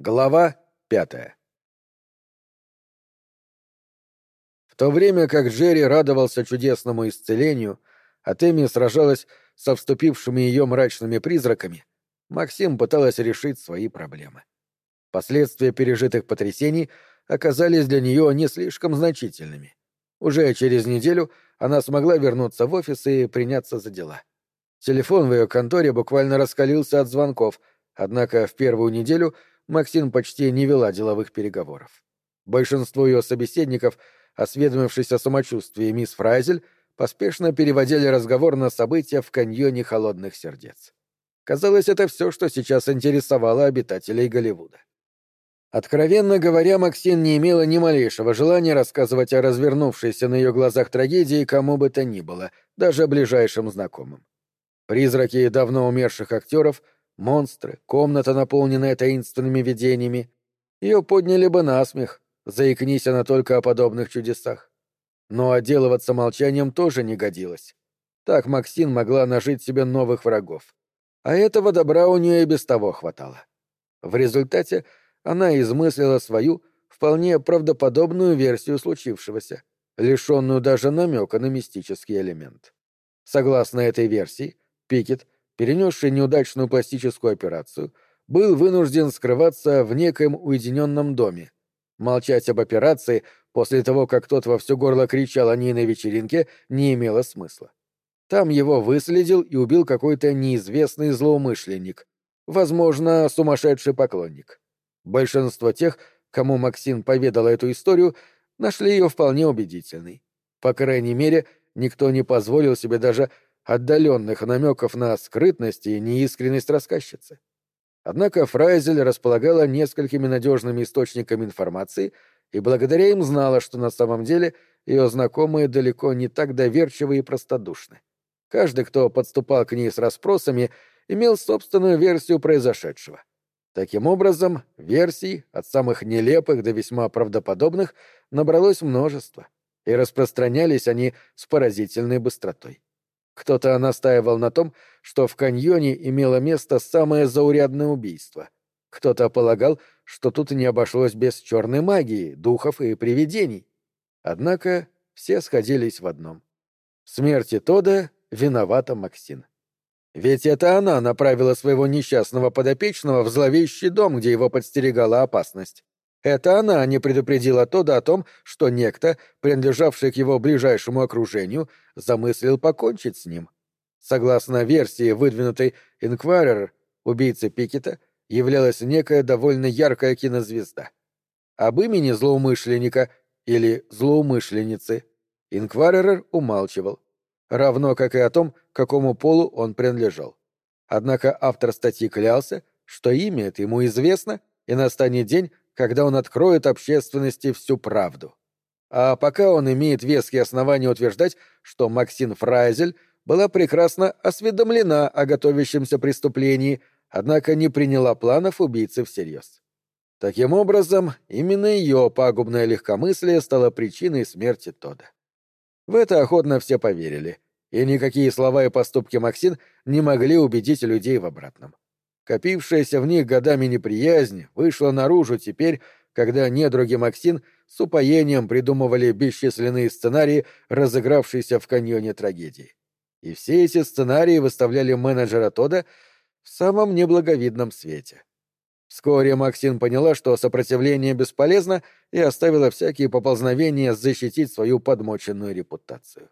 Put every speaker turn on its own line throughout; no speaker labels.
Глава пятая В то время как Джерри радовался чудесному исцелению, а Тэмми сражалась со вступившими ее мрачными призраками, Максим пыталась решить свои проблемы. Последствия пережитых потрясений оказались для нее не слишком значительными. Уже через неделю она смогла вернуться в офис и приняться за дела. Телефон в ее конторе буквально раскалился от звонков, однако в первую неделю — Максин почти не вела деловых переговоров. Большинство ее собеседников, осведомившись о самочувствии мисс Фрайзель, поспешно переводили разговор на события в каньоне холодных сердец. Казалось, это все, что сейчас интересовало обитателей Голливуда. Откровенно говоря, Максин не имела ни малейшего желания рассказывать о развернувшейся на ее глазах трагедии кому бы то ни было, даже ближайшим знакомым. Призраки давно умерших актеров — монстры, комната, наполненная таинственными видениями. Ее подняли бы на смех, заикнись она только о подобных чудесах. Но отделываться молчанием тоже не годилось. Так Максин могла нажить себе новых врагов. А этого добра у нее и без того хватало. В результате она измыслила свою, вполне правдоподобную версию случившегося, лишенную даже намека на мистический элемент. Согласно этой версии, Пикет — перенесший неудачную пластическую операцию, был вынужден скрываться в некоем уединенном доме. Молчать об операции после того, как тот во все горло кричал о ней на вечеринке, не имело смысла. Там его выследил и убил какой-то неизвестный злоумышленник, возможно, сумасшедший поклонник. Большинство тех, кому Максим поведала эту историю, нашли ее вполне убедительной. По крайней мере, никто не позволил себе даже отдаленных намеков на скрытность и неискренность рассказчицы. Однако Фрайзель располагала несколькими надежными источниками информации и благодаря им знала, что на самом деле ее знакомые далеко не так доверчивы и простодушны. Каждый, кто подступал к ней с расспросами, имел собственную версию произошедшего. Таким образом, версий, от самых нелепых до весьма правдоподобных, набралось множество, и распространялись они с поразительной быстротой. Кто-то настаивал на том, что в каньоне имело место самое заурядное убийство. Кто-то полагал, что тут не обошлось без черной магии, духов и привидений. Однако все сходились в одном. В смерти Тода виновата Максин. Ведь это она направила своего несчастного подопечного в зловещий дом, где его подстерегала опасность. Это она не предупредила Тода о том, что некто, принадлежавший к его ближайшему окружению, замыслил покончить с ним. Согласно версии, выдвинутой Инквайрер, убийцей Пикета являлась некая довольно яркая кинозвезда. Об имени злоумышленника или злоумышленницы Инквайрер умалчивал, равно как и о том, какому полу он принадлежал. Однако автор статьи клялся, что имя это ему известно, и настанет день, когда он откроет общественности всю правду. А пока он имеет веские основания утверждать, что Максин Фрайзель была прекрасно осведомлена о готовящемся преступлении, однако не приняла планов убийцы всерьез. Таким образом, именно ее пагубное легкомыслие стало причиной смерти Тода. В это охотно все поверили, и никакие слова и поступки Максин не могли убедить людей в обратном. Копившаяся в них годами неприязнь вышла наружу теперь, когда недруги Максин с упоением придумывали бесчисленные сценарии, разыгравшиеся в каньоне трагедии. И все эти сценарии выставляли менеджера Тода в самом неблаговидном свете. Вскоре Максин поняла, что сопротивление бесполезно, и оставила всякие поползновения защитить свою подмоченную репутацию.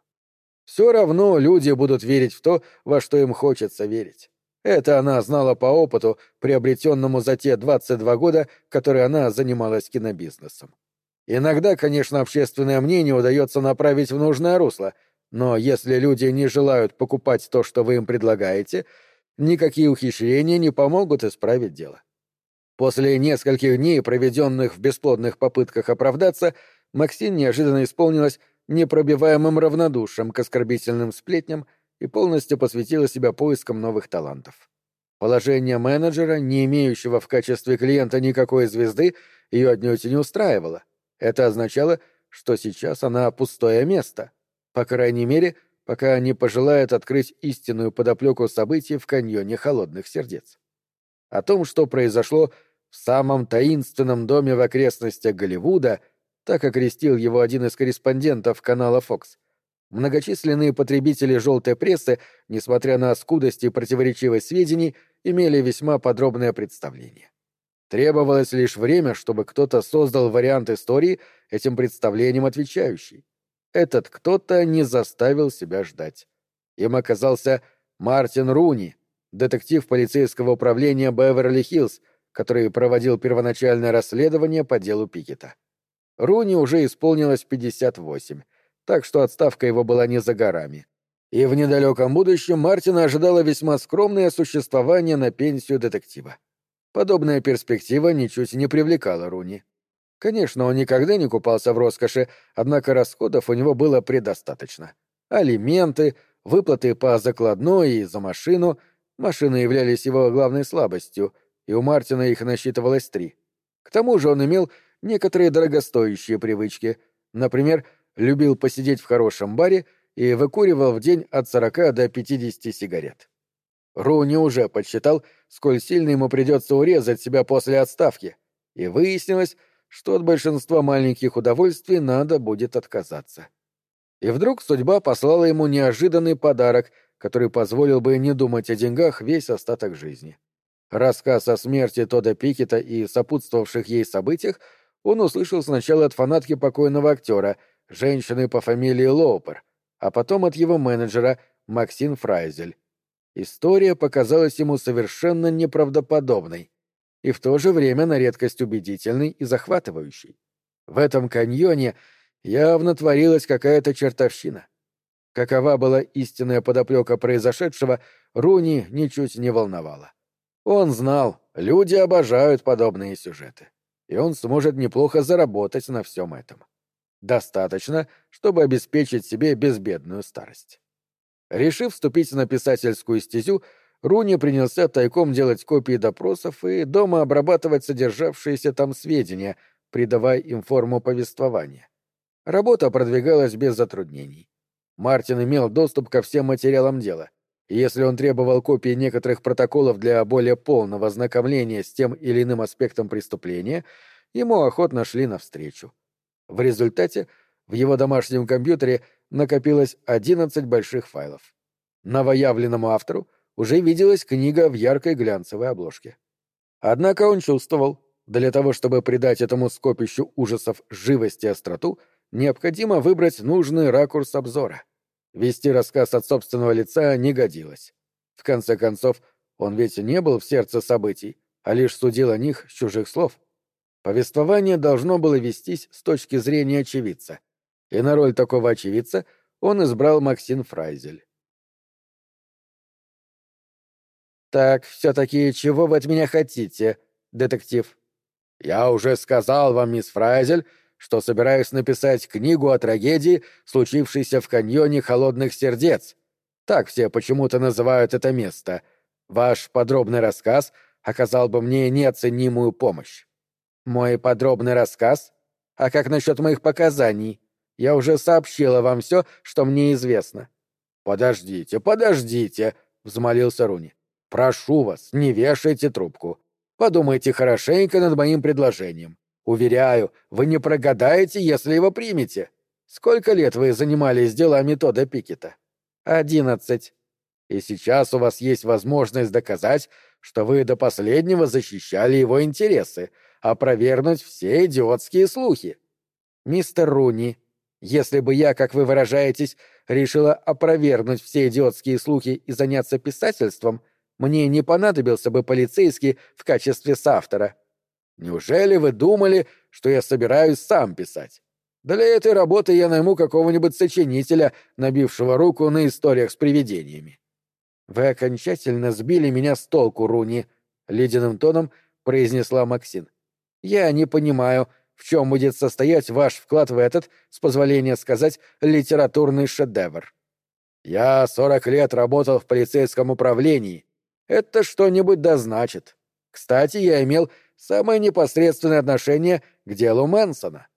Все равно люди будут верить в то, во что им хочется верить. Это она знала по опыту, приобретенному за те 22 года, которые она занималась кинобизнесом. Иногда, конечно, общественное мнение удается направить в нужное русло, но если люди не желают покупать то, что вы им предлагаете, никакие ухищрения не помогут исправить дело. После нескольких дней, проведенных в бесплодных попытках оправдаться, Максин неожиданно исполнилась непробиваемым равнодушием к оскорбительным сплетням и полностью посвятила себя поискам новых талантов. Положение менеджера, не имеющего в качестве клиента никакой звезды, ее отнюдь не устраивало. Это означало, что сейчас она пустое место. По крайней мере, пока не пожелает открыть истинную подоплеку событий в каньоне холодных сердец. О том, что произошло в самом таинственном доме в окрестностях Голливуда, так окрестил его один из корреспондентов канала Fox, многочисленные потребители желтой прессы, несмотря на скудость и противоречивость сведений, имели весьма подробное представление. Требовалось лишь время, чтобы кто-то создал вариант истории, этим представлением отвечающий. Этот кто-то не заставил себя ждать. Им оказался Мартин Руни, детектив полицейского управления Беверли-Хиллз, который проводил первоначальное расследование по делу Пикета. Руни уже исполнилось 58, так что отставка его была не за горами. И в недалеком будущем Мартина ожидало весьма скромное существование на пенсию детектива. Подобная перспектива ничуть не привлекала Руни. Конечно, он никогда не купался в роскоши, однако расходов у него было предостаточно. Алименты, выплаты по закладной и за машину. Машины являлись его главной слабостью, и у Мартина их насчитывалось три. К тому же он имел некоторые дорогостоящие привычки. Например, любил посидеть в хорошем баре и выкуривал в день от 40 до 50 сигарет. Руни уже подсчитал, сколь сильно ему придется урезать себя после отставки, и выяснилось, что от большинства маленьких удовольствий надо будет отказаться. И вдруг судьба послала ему неожиданный подарок, который позволил бы не думать о деньгах весь остаток жизни. Рассказ о смерти Тода Пикета и сопутствовавших ей событиях он услышал сначала от фанатки покойного актера, женщины по фамилии Лоупер, а потом от его менеджера Максин Фрайзель. История показалась ему совершенно неправдоподобной и в то же время на редкость убедительной и захватывающей. В этом каньоне явно творилась какая-то чертовщина. Какова была истинная подоплека произошедшего, Руни ничуть не волновала. Он знал, люди обожают подобные сюжеты, и он сможет неплохо заработать на всем этом. Достаточно, чтобы обеспечить себе безбедную старость. Решив вступить на писательскую стезю, Руни принялся тайком делать копии допросов и дома обрабатывать содержавшиеся там сведения, придавая им форму повествования. Работа продвигалась без затруднений. Мартин имел доступ ко всем материалам дела, и если он требовал копии некоторых протоколов для более полного ознакомления с тем или иным аспектом преступления, ему охотно шли навстречу. В результате в его домашнем компьютере накопилось 11 больших файлов. Новоявленному автору уже виделась книга в яркой глянцевой обложке. Однако он чувствовал, для того, чтобы придать этому скопищу ужасов живость и остроту, необходимо выбрать нужный ракурс обзора. Вести рассказ от собственного лица не годилось. В конце концов, он ведь не был в сердце событий, а лишь судил о них с чужих слов. Повествование должно было вестись с точки зрения очевидца, и на роль такого очевидца он избрал Максим Фрайзель. «Так, все-таки чего вы от меня хотите, детектив?» «Я уже сказал вам, мисс Фрайзель, что собираюсь написать книгу о трагедии, случившейся в каньоне Холодных Сердец. Так все почему-то называют это место. Ваш подробный рассказ оказал бы мне неоценимую помощь». «Мой подробный рассказ? А как насчет моих показаний? Я уже сообщила вам все, что мне известно». «Подождите, подождите», — взмолился Руни. Прошу вас, не вешайте трубку. Подумайте хорошенько над моим предложением. Уверяю, вы не прогадаете, если его примете. Сколько лет вы занимались делами Тода Пикета? Одиннадцать. И сейчас у вас есть возможность доказать, что вы до последнего защищали его интересы, опровергнуть все идиотские слухи. Мистер Руни, если бы я, как вы выражаетесь, решила опровергнуть все идиотские слухи и заняться писательством — мне не понадобился бы полицейский в качестве соавтора. Неужели вы думали, что я собираюсь сам писать? Для этой работы я найму какого-нибудь сочинителя, набившего руку на историях с привидениями. Вы окончательно сбили меня с толку, Руни, ледяным тоном произнесла Максин. Я не понимаю, в чем будет состоять ваш вклад в этот, с позволения сказать, литературный шедевр. Я сорок лет работал в полицейском управлении, это что-нибудь да значит. Кстати, я имел самое непосредственное отношение к делу Мэнсона.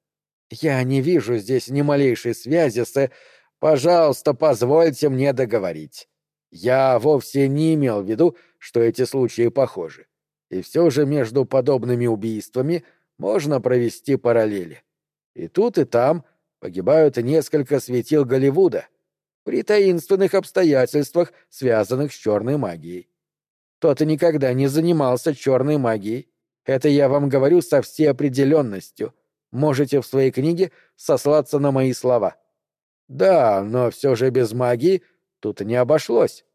Я не вижу здесь ни малейшей связи с... Пожалуйста, позвольте мне договорить. Я вовсе не имел в виду, что эти случаи похожи. И все же между подобными убийствами можно провести параллели. И тут, и там погибают несколько светил Голливуда при таинственных обстоятельствах, связанных с черной магией. Тот и никогда не занимался черной магией. Это я вам говорю со всей определенностью. Можете в своей книге сослаться на мои слова. Да, но все же без магии тут не обошлось.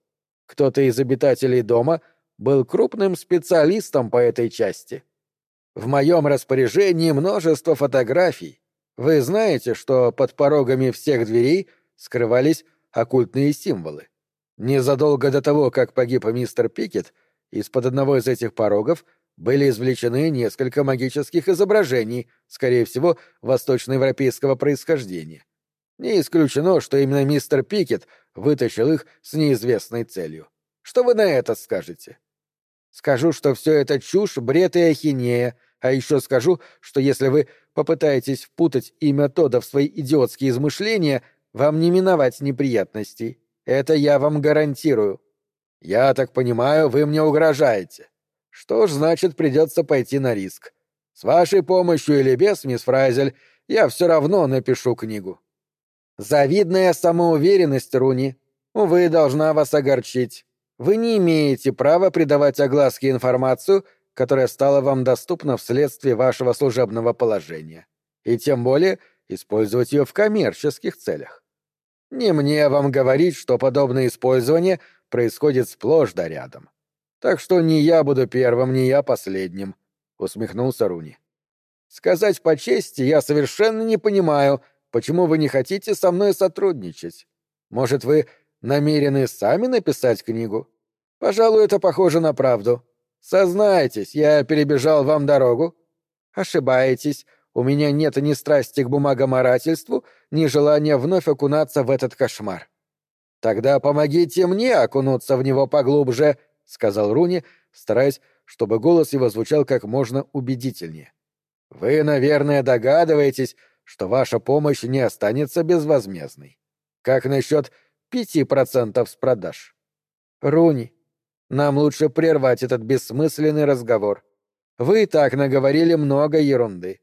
Кто-то из обитателей дома был крупным специалистом по этой части. В моем распоряжении множество фотографий. Вы знаете, что под порогами всех дверей скрывались оккультные символы. Незадолго до того, как погиб мистер Пикет, из-под одного из этих порогов были извлечены несколько магических изображений, скорее всего, восточноевропейского происхождения. Не исключено, что именно мистер Пикет вытащил их с неизвестной целью. Что вы на это скажете? Скажу, что все это чушь, бред и ахинея, а еще скажу, что если вы попытаетесь впутать имя Тода в свои идиотские измышления, вам не миновать неприятностей. Это я вам гарантирую. Я так понимаю, вы мне угрожаете. Что ж, значит, придется пойти на риск. С вашей помощью или без, мисс Фрайзель, я все равно напишу книгу. Завидная самоуверенность, Руни. Увы, должна вас огорчить. Вы не имеете права придавать огласке информацию, которая стала вам доступна вследствие вашего служебного положения. И тем более использовать ее в коммерческих целях. Не мне вам говорить, что подобное использование происходит сплошь да рядом. Так что не я буду первым, не я последним, — усмехнулся Руни. Сказать по чести, я совершенно не понимаю, почему вы не хотите со мной сотрудничать. Может, вы намерены сами написать книгу? Пожалуй, это похоже на правду. Сознайтесь, я перебежал вам дорогу. Ошибаетесь, у меня нет ни страсти к бумагоморательству, ни желания вновь окунаться в этот кошмар. Тогда помогите мне окунуться в него поглубже, сказал Руни, стараясь, чтобы голос его звучал как можно убедительнее. Вы, наверное, догадываетесь, что ваша помощь не останется безвозмездной. Как насчет пяти процентов с продаж? Руни, нам лучше прервать этот бессмысленный разговор. Вы и так наговорили много ерунды.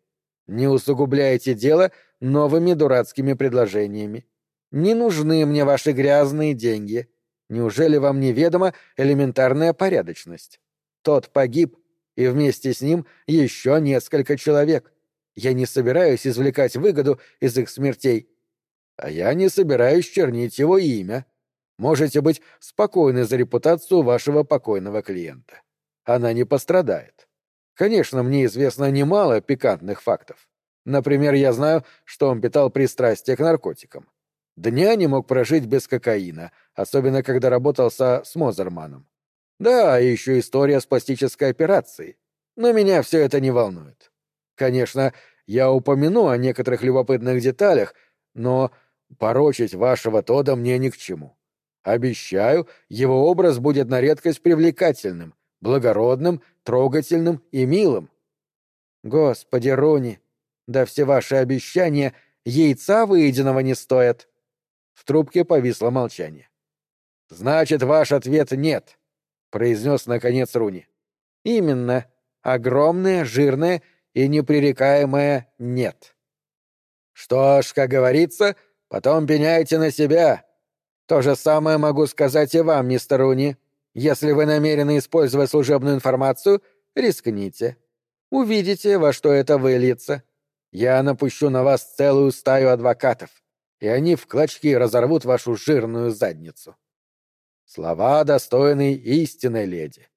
Не усугубляйте дело новыми дурацкими предложениями. Не нужны мне ваши грязные деньги. Неужели вам неведома элементарная порядочность? Тот погиб, и вместе с ним еще несколько человек. Я не собираюсь извлекать выгоду из их смертей. А я не собираюсь чернить его имя. Можете быть спокойны за репутацию вашего покойного клиента. Она не пострадает. Конечно, мне известно немало пикантных фактов. Например, я знаю, что он питал пристрастие к наркотикам. Дня не мог прожить без кокаина, особенно когда работал со Смозерманом. Да, и еще история с пластической операцией. Но меня все это не волнует. Конечно, я упомяну о некоторых любопытных деталях, но порочить вашего Тода мне ни к чему. Обещаю, его образ будет на редкость привлекательным, благородным, трогательным и милым. Господи, Рони, да все ваши обещания яйца выеденного не стоят. В трубке повисло молчание. Значит, ваш ответ нет, произнес наконец Руни. Именно. Огромное, жирное и непререкаемое нет. Что ж, как говорится, потом пеняйте на себя. То же самое могу сказать и вам, мистер Руни. Если вы намерены использовать служебную информацию, рискните. Увидите, во что это выльется. Я напущу на вас целую стаю адвокатов, и они в клочки разорвут вашу жирную задницу. Слова достойны истинной леди.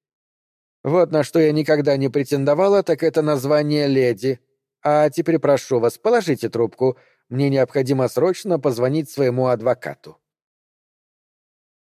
Вот на что я никогда не претендовала, так это название леди. А теперь прошу вас, положите трубку. Мне необходимо срочно позвонить своему адвокату.